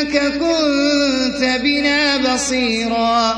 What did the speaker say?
إِنَّكَ كُنتَ بِنَا بَصِيرًا